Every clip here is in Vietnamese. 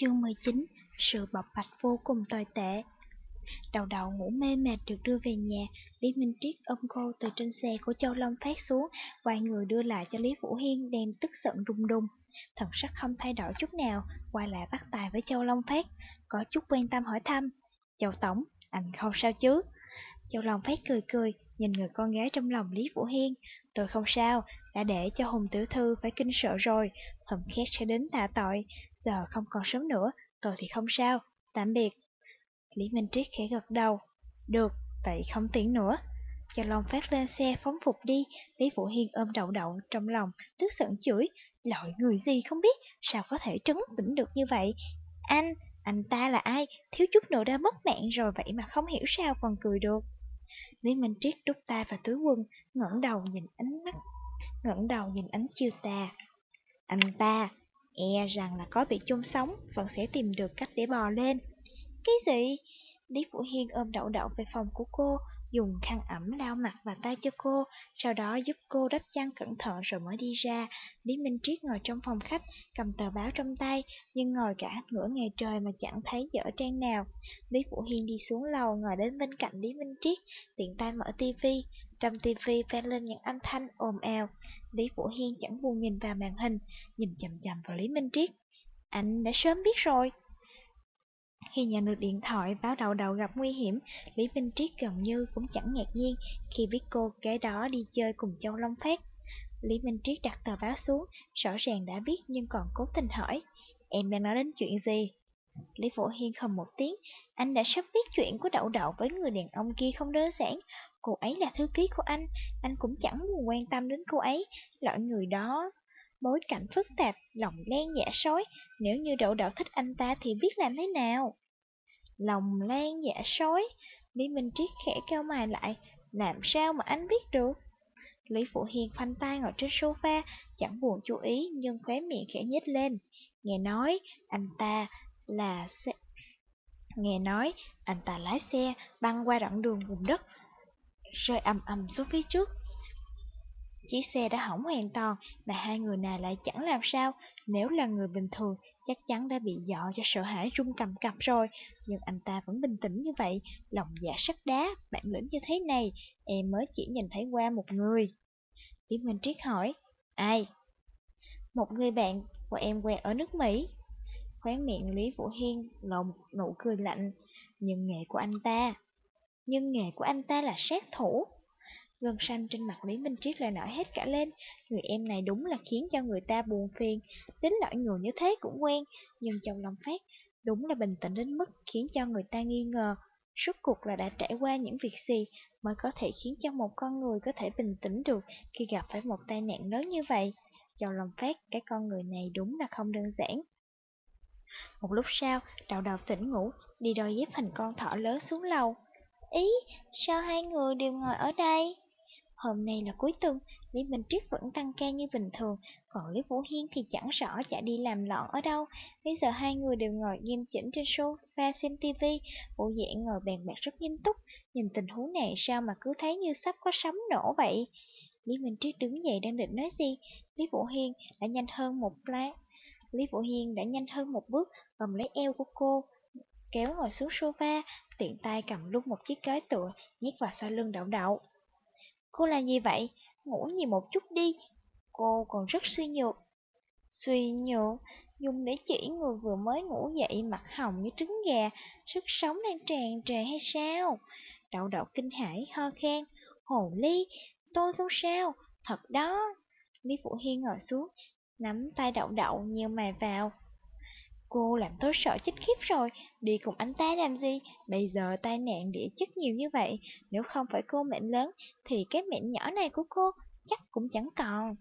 Chương 19 Sự bộc bạch vô cùng tồi tệ Đầu đầu ngủ mê mệt được đưa về nhà, Lý Minh Triết ôm cô từ trên xe của Châu Long phát xuống, quay người đưa lại cho Lý Vũ Hiên đem tức giận rung rung. Thần sắc không thay đổi chút nào, quay lại bắt tài với Châu Long Phát, có chút quan tâm hỏi thăm. Châu Tổng, anh không sao chứ? Châu Long Phát cười cười, nhìn người con gái trong lòng Lý Vũ Hiên. Tôi không sao, đã để cho Hùng Tiểu Thư phải kinh sợ rồi, thầm khét sẽ đến tạ tội, giờ không còn sớm nữa, tôi thì không sao, tạm biệt. Lý Minh Triết khẽ gật đầu, được, vậy không tiễn nữa. Cho Long phát lên xe phóng phục đi, Lý Vũ Hiên ôm đậu đậu trong lòng, tức giận chửi, loại người gì không biết, sao có thể trấn tĩnh được như vậy. Anh, anh ta là ai, thiếu chút nữa đã mất mạng rồi vậy mà không hiểu sao còn cười được. Lý Minh Triết đút tay vào túi quần, ngẩng đầu nhìn ánh mắt, ngẩng đầu nhìn ánh chiều tà. Anh ta, e rằng là có bị chung sống, vẫn sẽ tìm được cách để bò lên. Cái gì? Lý Vũ Hiên ôm đậu đậu về phòng của cô, dùng khăn ẩm lau mặt và tay cho cô, sau đó giúp cô đắp chăn cẩn thận rồi mới đi ra. Lý Minh Triết ngồi trong phòng khách, cầm tờ báo trong tay, nhưng ngồi cả nửa ngày trời mà chẳng thấy dở trang nào. Lý Vũ Hiên đi xuống lầu, ngồi đến bên cạnh Lý Minh Triết, tiện tay mở tivi. Trong tivi vang lên những âm thanh ồn ào. Lý Vũ Hiên chẳng buồn nhìn vào màn hình, nhìn chầm chầm vào Lý Minh Triết. Anh đã sớm biết rồi. Khi nhận được điện thoại báo đầu đầu gặp nguy hiểm, Lý Minh Triết gần như cũng chẳng ngạc nhiên khi biết cô kế đó đi chơi cùng Châu Long Phát. Lý Minh Triết đặt tờ báo xuống, rõ ràng đã biết nhưng còn cố tình hỏi, em đang nói đến chuyện gì? Lý Phổ Hiên không một tiếng, anh đã sắp biết chuyện của đậu đậu với người đàn ông kia không đơn giản. Cô ấy là thư ký của anh, anh cũng chẳng muốn quan tâm đến cô ấy, loại người đó. Bối cảnh phức tạp, lòng đen giả dạ sói, nếu như đậu đậu thích anh ta thì biết làm thế nào? Lòng lan dạ sói, Lý Minh Triết khẽ kêu mày lại, làm sao mà anh biết được? Lý Phụ Hiền phanh tay ngồi trên sofa, chẳng buồn chú ý nhưng khóe miệng khẽ nhếch lên. Nghe nói, anh ta là xe... Nghe nói, anh ta lái xe băng qua đoạn đường vùng đất, rơi ầm ầm xuống phía trước. Chiếc xe đã hỏng hoàn toàn mà hai người này lại chẳng làm sao. Nếu là người bình thường, chắc chắn đã bị dọ cho sợ hãi run cầm cập rồi. Nhưng anh ta vẫn bình tĩnh như vậy, lòng dạ sắt đá, bản lĩnh như thế này, em mới chỉ nhìn thấy qua một người. Lý Minh Triết hỏi, ai? Một người bạn của em quen ở nước Mỹ. khóe miệng Lý Vũ Hiên lộ một nụ cười lạnh, nhưng nghề của anh ta, nhưng nghề của anh ta là sát thủ. Gân xanh trên mặt Lý Minh Triết lại nổi hết cả lên, người em này đúng là khiến cho người ta buồn phiền, Tính loại người như thế cũng quen, nhưng trong lòng phát, đúng là bình tĩnh đến mức khiến cho người ta nghi ngờ. Suốt cuộc là đã trải qua những việc gì mới có thể khiến cho một con người có thể bình tĩnh được khi gặp phải một tai nạn lớn như vậy. Châu lòng phát, cái con người này đúng là không đơn giản. Một lúc sau, đầu đầu tỉnh ngủ, đi đôi dép hình con thỏ lớn xuống lầu. Ý, sao hai người đều ngồi ở đây? Hôm nay là cuối tuần, Lý Minh Triết vẫn tăng ca như bình thường, còn Lý Vũ Hiên thì chẳng rõ chạy đi làm lọn ở đâu. Bây giờ hai người đều ngồi nghiêm chỉnh trên sofa xem tivi, bộ dạng ngồi bàn bạc rất nghiêm túc, nhìn tình huống này sao mà cứ thấy như sắp có sấm nổ vậy. Lý Minh Triết đứng dậy đang định nói gì, Lý Vũ Hiên đã nhanh hơn một lát. Lý Vũ Hiên đã nhanh hơn một bước, cầm lấy eo của cô, kéo ngồi xuống sofa, tiện tay cầm luôn một chiếc cái tựa, nhét vào sau lưng đậu đậu. Cô làm gì vậy? Ngủ nhiều một chút đi. Cô còn rất suy nhược. Suy nhược, dùng để chỉ người vừa mới ngủ dậy mặt hồng như trứng gà, sức sống đang tràn trề hay sao? Đậu đậu kinh hãi ho khen, hồ ly, tôi không sao, thật đó. Lý Phụ Hiên ngồi xuống, nắm tay đậu đậu nhiều mày vào. Cô làm tôi sợ chết khiếp rồi, đi cùng anh ta làm gì? Bây giờ tai nạn địa chất nhiều như vậy, nếu không phải cô mệnh lớn, thì cái mệnh nhỏ này của cô chắc cũng chẳng còn.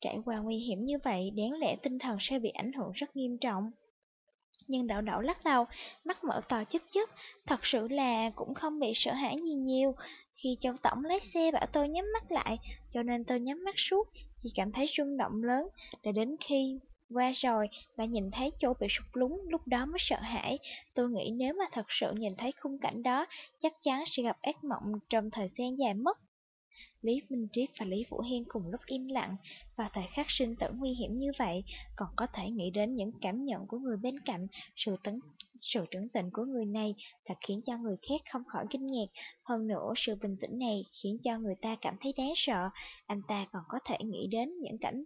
Trải qua nguy hiểm như vậy, đáng lẽ tinh thần sẽ bị ảnh hưởng rất nghiêm trọng. Nhưng đậu đậu lắc đầu, mắt mở to chớp chớp thật sự là cũng không bị sợ hãi gì nhiều. Khi Châu Tổng lái xe bảo tôi nhắm mắt lại, cho nên tôi nhắm mắt suốt, chỉ cảm thấy rung động lớn, để đến khi qua rồi, lại nhìn thấy chỗ bị sụt lún, lúc đó mới sợ hãi. Tôi nghĩ nếu mà thật sự nhìn thấy khung cảnh đó, chắc chắn sẽ gặp ác mộng trong thời gian dài mất. Lý Minh Triết và Lý Vũ Hiên cùng lúc im lặng, và thời khắc sinh tử nguy hiểm như vậy, còn có thể nghĩ đến những cảm nhận của người bên cạnh, sự tấn sự trấn tĩnh của người này thật khiến cho người khác không khỏi kinh ngạc. Hơn nữa, sự bình tĩnh này khiến cho người ta cảm thấy đáng sợ. Anh ta còn có thể nghĩ đến những cảnh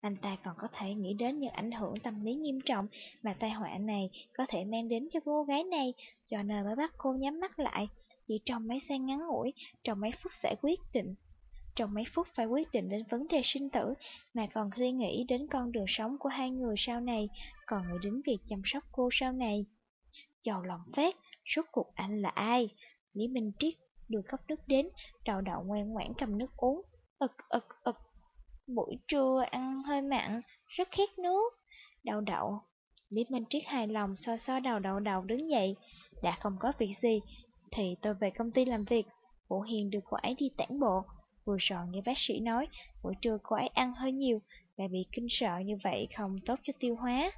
anh ta còn có thể nghĩ đến những ảnh hưởng tâm lý nghiêm trọng mà tai họa này có thể mang đến cho cô gái này, cho nên mới bắt cô nhắm mắt lại. Chỉ trong mấy giây ngắn ngủi, trong mấy phút sẽ quyết định. Trong mấy phút phải quyết định đến vấn đề sinh tử, mà còn suy nghĩ đến con đường sống của hai người sau này, còn nghĩ đến việc chăm sóc cô sau này. Chầu lòng phét, rốt cuộc anh là ai? Lý Minh Triết đưa cốc nước đến, đầu đậu ngoan ngoãn cầm nước uống. ực ực ực, buổi trưa ăn hơi mặn, rất khát nước. Đậu đậu, Lý Minh Triết hài lòng so so đầu đậu đậu đứng dậy. Đã không có việc gì, thì tôi về công ty làm việc. Vũ Hiền được cô ấy đi tản bộ. Vừa rồi nghe bác sĩ nói, buổi trưa cô ấy ăn hơi nhiều, lại bị kinh sợ như vậy không tốt cho tiêu hóa.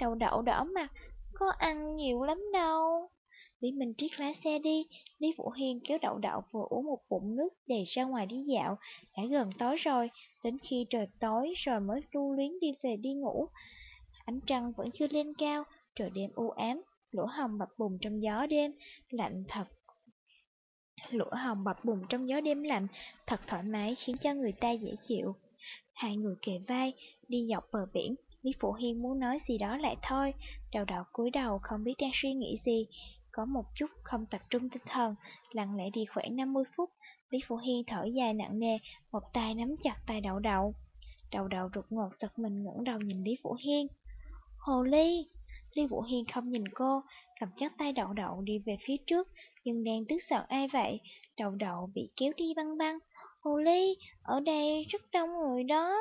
Đầu đậu đỏ mặt, có ăn nhiều lắm đâu. Lý Minh Triết lái xe đi, Lý Vũ Hiên kéo đậu đậu vừa uống một bụng nước để ra ngoài đi dạo. Đã gần tối rồi, đến khi trời tối rồi mới lưu luyến đi về đi ngủ. Ánh trăng vẫn chưa lên cao, trời đêm u ám, lỗ hồng bập bùng trong gió đêm, lạnh thật. Lỗ hồng bập bùng trong gió đêm lạnh, thật thoải mái khiến cho người ta dễ chịu. Hai người kề vai, đi dọc bờ biển, Lý Phụ Hiên muốn nói gì đó lại thôi, đầu đầu cúi đầu không biết đang suy nghĩ gì, có một chút không tập trung tinh thần, lặng lẽ đi khoảng 50 phút, Lý Phụ Hiên thở dài nặng nề, một tay nắm chặt tay đậu đậu. đậu đậu rụt ngột giật mình ngẩng đầu nhìn Lý Phụ Hiên. Hồ Ly! Lý Vũ Hiên không nhìn cô, cầm chắc tay đậu đậu đi về phía trước, nhưng đang tức giận ai vậy? Đậu đậu bị kéo đi băng băng. Hồ Ly, ở đây rất đông người đó.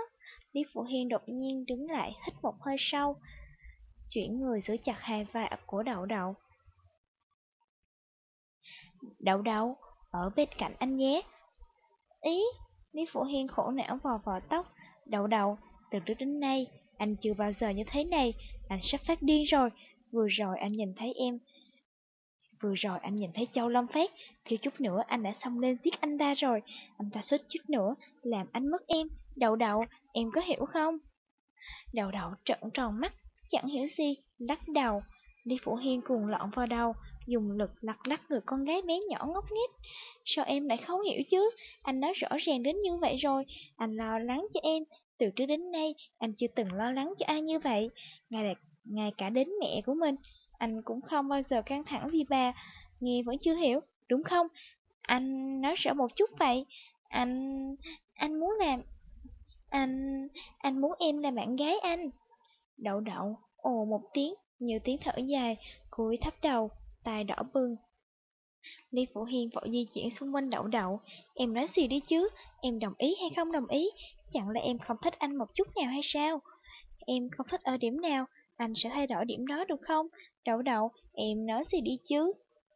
Lý Phụ Hiên đột nhiên đứng lại, hít một hơi sâu, chuyển người giữ chặt hai vai của đậu đậu. Đậu đậu, ở bên cạnh anh nhé. Ý, Lý Phụ Hiên khổ não vò vò tóc. Đậu đậu, từ trước đến nay, anh chưa bao giờ như thế này, anh sắp phát điên rồi. Vừa rồi anh nhìn thấy em. Vừa rồi anh nhìn thấy Châu Long Phát, thiếu chút nữa anh đã xông lên giết anh ta rồi. Anh ta suýt chút nữa, làm anh mất em. Đậu đậu, em có hiểu không? Đậu đậu trợn tròn mắt, chẳng hiểu gì, lắc đầu. Lý Phủ Hiên cuồng lọn vào đầu, dùng lực lật lắc người con gái bé nhỏ ngốc nghếch. Sao em lại không hiểu chứ? Anh nói rõ ràng đến như vậy rồi, anh lo lắng cho em, từ trước đến nay, anh chưa từng lo lắng cho ai như vậy. Ngay, là, ngay cả đến mẹ của mình, anh cũng không bao giờ căng thẳng vì bà. Nghe vẫn chưa hiểu, đúng không? Anh nói rõ một chút vậy. Anh... anh muốn làm... Anh... anh muốn em là bạn gái anh. Đậu đậu, ồ một tiếng, nhiều tiếng thở dài, cúi thấp đầu, tai đỏ bừng. Lý Phủ Hiên vội di chuyển xung quanh đậu đậu. Em nói gì đi chứ, em đồng ý hay không đồng ý, Chẳng lẽ em không thích anh một chút nào hay sao? Em không thích ở điểm nào, anh sẽ thay đổi điểm đó được không? Đậu đậu, em nói gì đi chứ?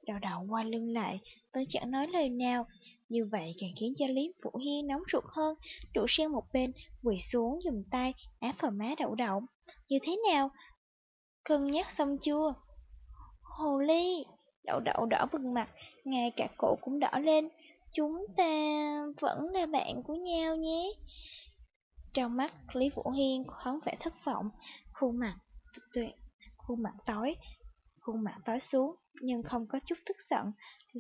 Đậu đậu qua lưng lại, vẫn chẳng nói lời nào. Như vậy càng khiến cho Lý Vũ Hiên nóng ruột hơn, trụ sang một bên, quỳ xuống dùng tay áp vào má đậu đậu. Như thế nào? Cân nhắc xong chưa? Hồ ly! Đậu đậu đỏ bừng mặt, ngay cả cổ cũng đỏ lên. Chúng ta vẫn là bạn của nhau nhé. Trong mắt Lý Vũ Hiên thoáng vẻ thất vọng, khuôn mặt tuyệt, khuôn mặt tối, khuôn mặt tối xuống, nhưng không có chút tức giận.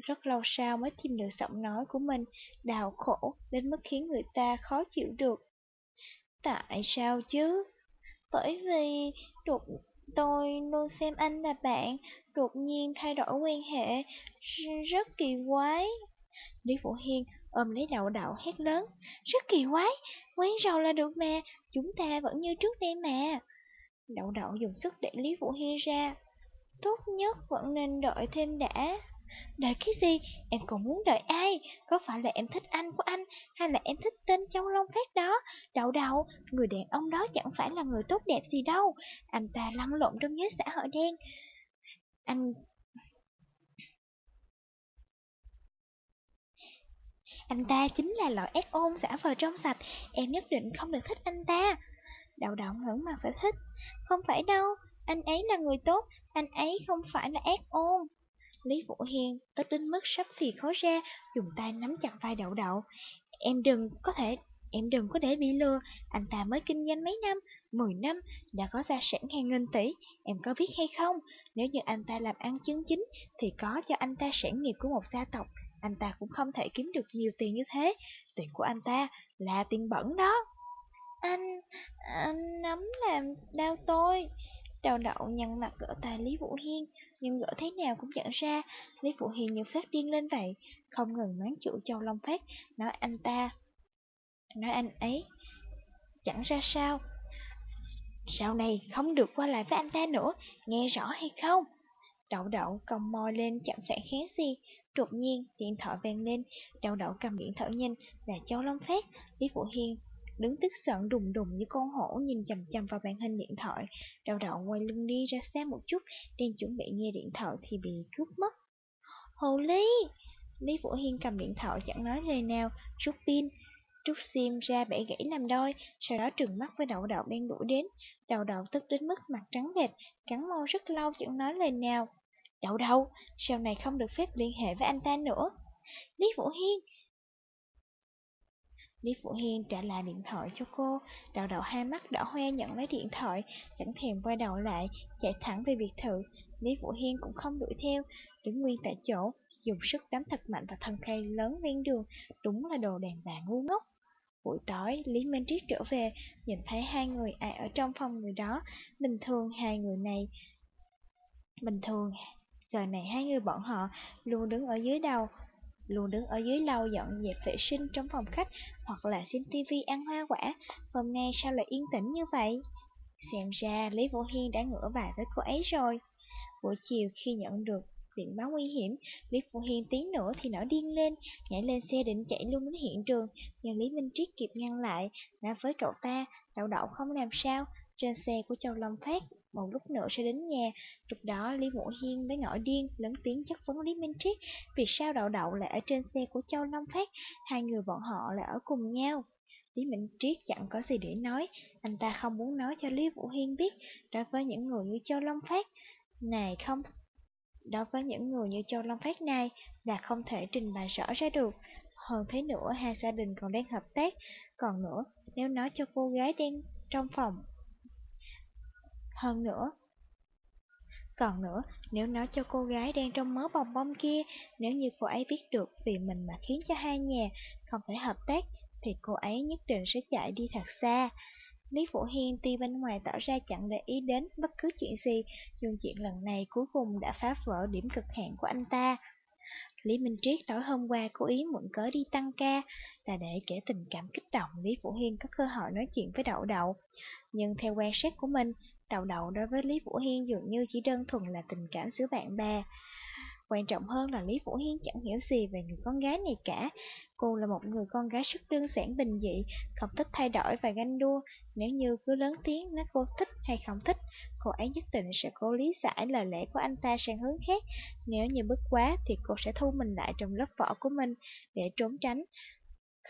Rất lâu sau mới tìm được giọng nói của mình, đau khổ đến mức khiến người ta khó chịu được. Tại sao chứ? Bởi vì đột tôi luôn xem anh là bạn, đột nhiên thay đổi quan hệ, rất kỳ quái. Lý Vũ Hiên ôm lấy đậu đậu hét lớn. Rất kỳ quái, quán rau là được mà, chúng ta vẫn như trước đây mà. Đậu đậu dùng sức để Lý Vũ Hiên ra. Tốt nhất vẫn nên đợi thêm đã. Đợi cái gì? Em còn muốn đợi ai? Có phải là em thích anh của anh hay là em thích tên Châu lông Phát đó? Đậu đậu, người đàn ông đó chẳng phải là người tốt đẹp gì đâu. Anh ta lăn lộn trong giới xã hội đen. Anh Anh ta chính là loại ác ôn giả vờ trong sạch, em nhất định không được thích anh ta. Đậu đậu ngẩng mặt sẽ thích. Không phải đâu, anh ấy là người tốt, anh ấy không phải là ác ôn. Lý Vũ Hiên tức đến mức sắp phì khó ra, dùng tay nắm chặt vai đậu đậu. Em đừng có thể, em đừng có để bị lừa, anh ta mới kinh doanh mấy năm, 10 năm, đã có gia sản hàng nghìn tỷ, em có biết hay không? Nếu như anh ta làm ăn chứng chính, thì có cho anh ta sản nghiệp của một gia tộc, anh ta cũng không thể kiếm được nhiều tiền như thế, tiền của anh ta là tiền bẩn đó. Anh, anh nắm làm đau tôi. Đào đậu nhăn mặt gỡ tay Lý Vũ Hiên, nhưng gỡ thế nào cũng nhận ra, Lý Vũ Hiên như phát điên lên vậy, không ngừng mắng chủ Châu Long Phát, nói anh ta, nói anh ấy, chẳng ra sao. Sau này không được qua lại với anh ta nữa, nghe rõ hay không? Đậu đậu cong môi lên chẳng phản kháng gì, đột nhiên điện thoại vang lên, đậu đậu cầm điện thoại nhanh là Châu Long Phát, Lý Vũ Hiên đứng tức giận đùng đùng như con hổ nhìn chầm chầm vào màn hình điện thoại. Đầu đậu quay lưng đi ra xa một chút, đang chuẩn bị nghe điện thoại thì bị cướp mất. Hồ Lý! Lý Vũ Hiên cầm điện thoại chẳng nói lời nào, rút pin, rút sim ra bẻ gãy làm đôi, sau đó trừng mắt với đậu đậu đang đuổi đến. đậu đậu tức đến mức mặt trắng bệch, cắn môi rất lâu chẳng nói lời nào. Đậu đậu, sau này không được phép liên hệ với anh ta nữa. Lý Vũ Hiên, Lý Phụ Hiên trả lại điện thoại cho cô, đào đầu hai mắt đỏ hoe nhận lấy điện thoại, chẳng thèm quay đầu lại, chạy thẳng về biệt thự. Lý Phụ Hiên cũng không đuổi theo, đứng nguyên tại chỗ, dùng sức đấm thật mạnh vào thân cây lớn ven đường, đúng là đồ đàn bà ngu ngốc. Buổi tối, Lý Minh Triết trở về, nhìn thấy hai người ai ở trong phòng người đó, bình thường hai người này... Bình thường, giờ này hai người bọn họ luôn đứng ở dưới đầu, luôn đứng ở dưới lầu dọn dẹp vệ sinh trong phòng khách hoặc là xem tivi ăn hoa quả, hôm nay sao lại yên tĩnh như vậy? Xem ra Lý Vũ Hiên đã ngửa bài với cô ấy rồi. Buổi chiều khi nhận được điện báo nguy hiểm, Lý Vũ Hiên tí nữa thì nổi điên lên, nhảy lên xe định chạy luôn đến hiện trường, nhưng Lý Minh Triết kịp ngăn lại, nói với cậu ta, đậu đậu không làm sao, trên xe của Châu Long Phát một lúc nữa sẽ đến nhà. Lúc đó Lý Vũ Hiên mới nổi điên, lớn tiếng chất vấn Lý Minh Triết, vì sao đậu đậu lại ở trên xe của Châu Long Phát, hai người bọn họ lại ở cùng nhau. Lý Minh Triết chẳng có gì để nói, anh ta không muốn nói cho Lý Vũ Hiên biết, đối với những người như Châu Long Phát, này không đối với những người như Châu Long Phát này là không thể trình bày rõ ra được. Hơn thế nữa, hai gia đình còn đang hợp tác. Còn nữa, nếu nói cho cô gái đang trong phòng hơn nữa, còn nữa, nếu nói cho cô gái đang trong mớ bồng bông kia, nếu như cô ấy biết được vì mình mà khiến cho hai nhà không thể hợp tác, thì cô ấy nhất định sẽ chạy đi thật xa. Lý Vũ Hiên tuy bên ngoài tỏ ra chẳng để ý đến bất cứ chuyện gì, nhưng chuyện lần này cuối cùng đã phá vỡ điểm cực hạn của anh ta. Lý Minh Triết tối hôm qua cố ý mượn cớ đi tăng ca, là để kể tình cảm kích động Lý Vũ Hiên có cơ hội nói chuyện với Đậu Đậu. Nhưng theo quan sát của mình, Đầu đầu đối với Lý Vũ Hiên dường như chỉ đơn thuần là tình cảm giữa bạn bè. Quan trọng hơn là Lý Vũ Hiên chẳng hiểu gì về người con gái này cả. Cô là một người con gái rất đơn giản bình dị, không thích thay đổi và ganh đua. Nếu như cứ lớn tiếng nói cô thích hay không thích, cô ấy nhất định sẽ cố lý giải lời lẽ của anh ta sang hướng khác. Nếu như bức quá thì cô sẽ thu mình lại trong lớp vỏ của mình để trốn tránh.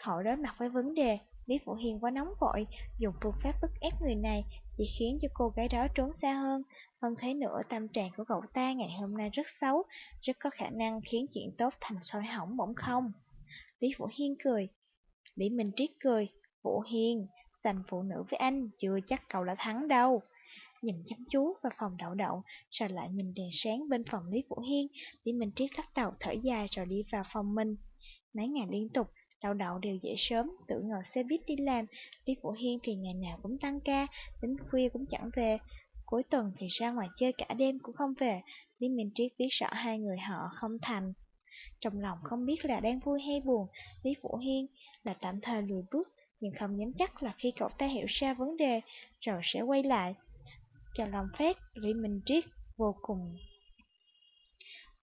Khỏi đối mặt với vấn đề, Lý Phụ Hiền quá nóng vội, dùng phương pháp bức ép người này chỉ khiến cho cô gái đó trốn xa hơn. Hơn thế nữa, tâm trạng của cậu ta ngày hôm nay rất xấu, rất có khả năng khiến chuyện tốt thành soi hỏng bỗng không. Lý Vũ Hiên cười. Lý Minh Triết cười. Vũ Hiên, giành phụ nữ với anh, chưa chắc cậu đã thắng đâu. Nhìn chăm chú vào phòng đậu đậu, rồi lại nhìn đèn sáng bên phòng Lý Vũ Hiên, Lý Minh Triết lắc đầu thở dài rồi đi vào phòng mình. Mấy ngày liên tục, Đậu đậu đều dậy sớm, tự ngồi xe buýt đi làm, Lý Phổ Hiên thì ngày nào cũng tăng ca, đến khuya cũng chẳng về. Cuối tuần thì ra ngoài chơi cả đêm cũng không về, Lý Minh Triết biết rõ hai người họ không thành. Trong lòng không biết là đang vui hay buồn, Lý Phổ Hiên là tạm thời lùi bước, nhưng không nhắm chắc là khi cậu ta hiểu ra vấn đề, rồi sẽ quay lại. Chào lòng phép, Lý Minh Triết vô cùng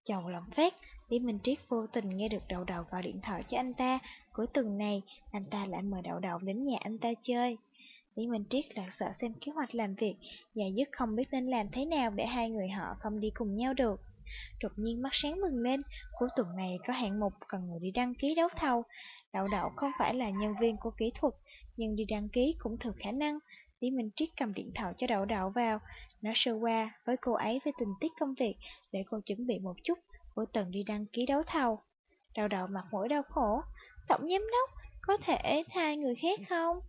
Chào lòng phép, Lý Minh Triết vô tình nghe được Đậu Đậu gọi điện thoại cho anh ta. Cuối tuần này, anh ta lại mời Đậu Đậu đến nhà anh ta chơi. Lý Minh Triết lạc sợ xem kế hoạch làm việc, và dứt không biết nên làm thế nào để hai người họ không đi cùng nhau được. Đột nhiên mắt sáng mừng lên, cuối tuần này có hạng mục cần người đi đăng ký đấu thầu. Đậu Đậu không phải là nhân viên của kỹ thuật, nhưng đi đăng ký cũng thừa khả năng. Lý Minh Triết cầm điện thoại cho Đậu Đậu vào, nói sơ qua với cô ấy về tình tiết công việc để cô chuẩn bị một chút của từng đi đăng ký đấu thầu. đau đầu mặt mũi đau khổ, tổng giám đốc, có thể thay người khác không?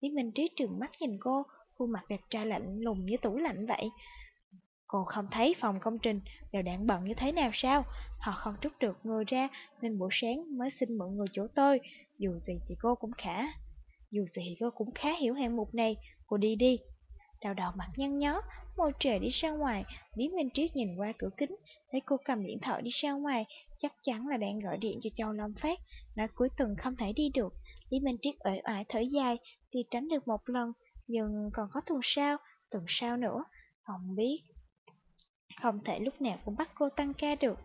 Lý Minh Trí trừng mắt nhìn cô, khuôn mặt đẹp trai lạnh lùng như tủ lạnh vậy. Cô không thấy phòng công trình đều đang bận như thế nào sao? Họ không trút được người ra nên buổi sáng mới xin mượn người chỗ tôi. Dù gì thì cô cũng khá. Dù gì thì cô cũng khá hiểu hạng mục này. Cô đi đi. Đào đầu mặt nhăn nhó, môi trời đi ra ngoài. Lý Minh Triết nhìn qua cửa kính, thấy cô cầm điện thoại đi ra ngoài. Chắc chắn là đang gọi điện cho Châu Long Phát. Nói cuối tuần không thể đi được. Lý Minh Triết uể oải thở dài, thì tránh được một lần. Nhưng còn có tuần sau, tuần sau nữa. Không biết không thể lúc nào cũng bắt cô tăng ca được.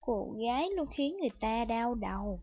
Cô gái luôn khiến người ta đau đầu.